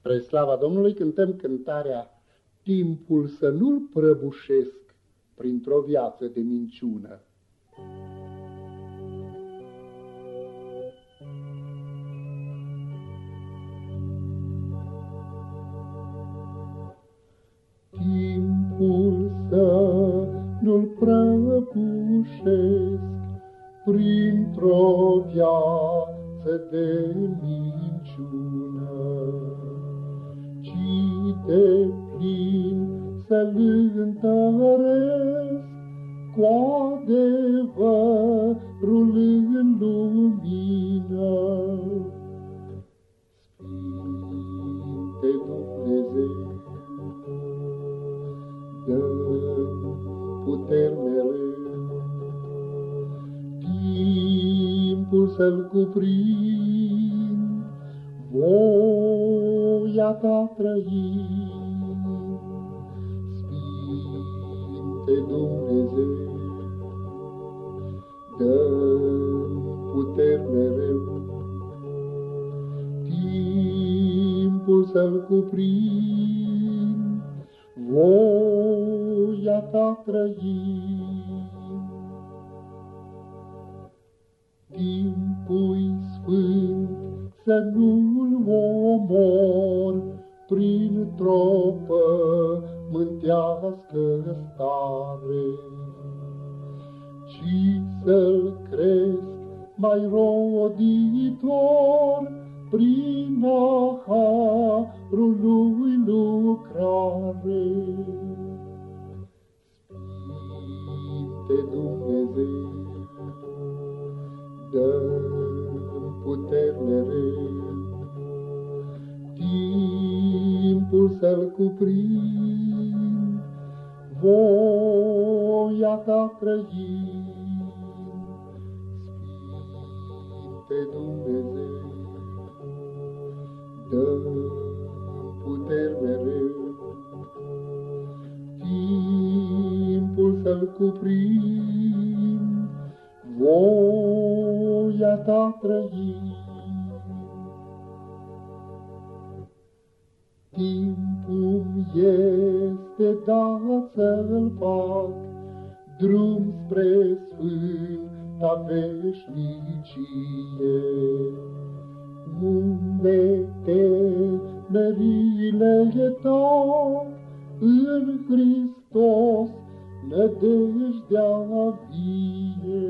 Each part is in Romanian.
Spre slava Domnului cântăm cântarea Timpul să nu-l prăbușesc printr-o viață de minciună. Timpul să nu-l prăbușesc printr-o viață de minciună de plin să-l întăresc cu adevărul în lumină. Sfinte Dumnezeu, dă puter mereu, timpul să-l cuprind, voia ta trăi. Sfinte Dumnezeu, dă puter mereu, timpul să-l cuprind, voia ta trăi. Timpul sfânt să nu-l printr-o pământească stare, ci să-l cresc mai roditor prin harul lui lucrare. Sfinte Dumnezeu, dă puteri mereu. Să-l cuprind, voia ta trăind. Sfinte Dumnezeu, dă puteri mereu. Timpul să-l cuprind, voia ta trăind. Timpul este dat să-l fac, drum spre sfânta veșnicie, unde temerile e tot în Hristos, nădejdea vie.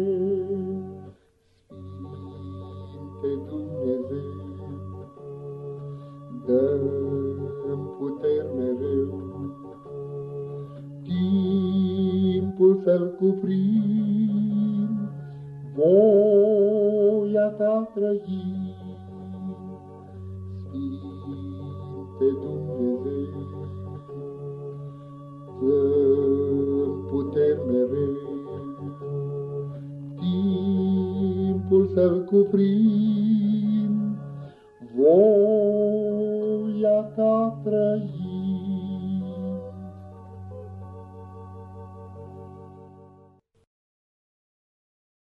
Sfinte Dumnezeu, dă-mi timpul să-l cuprind, voia ta trăi. Sfinte Dumnezeu, dă puter mereu, timpul să-l cuprind, voia ta trăi.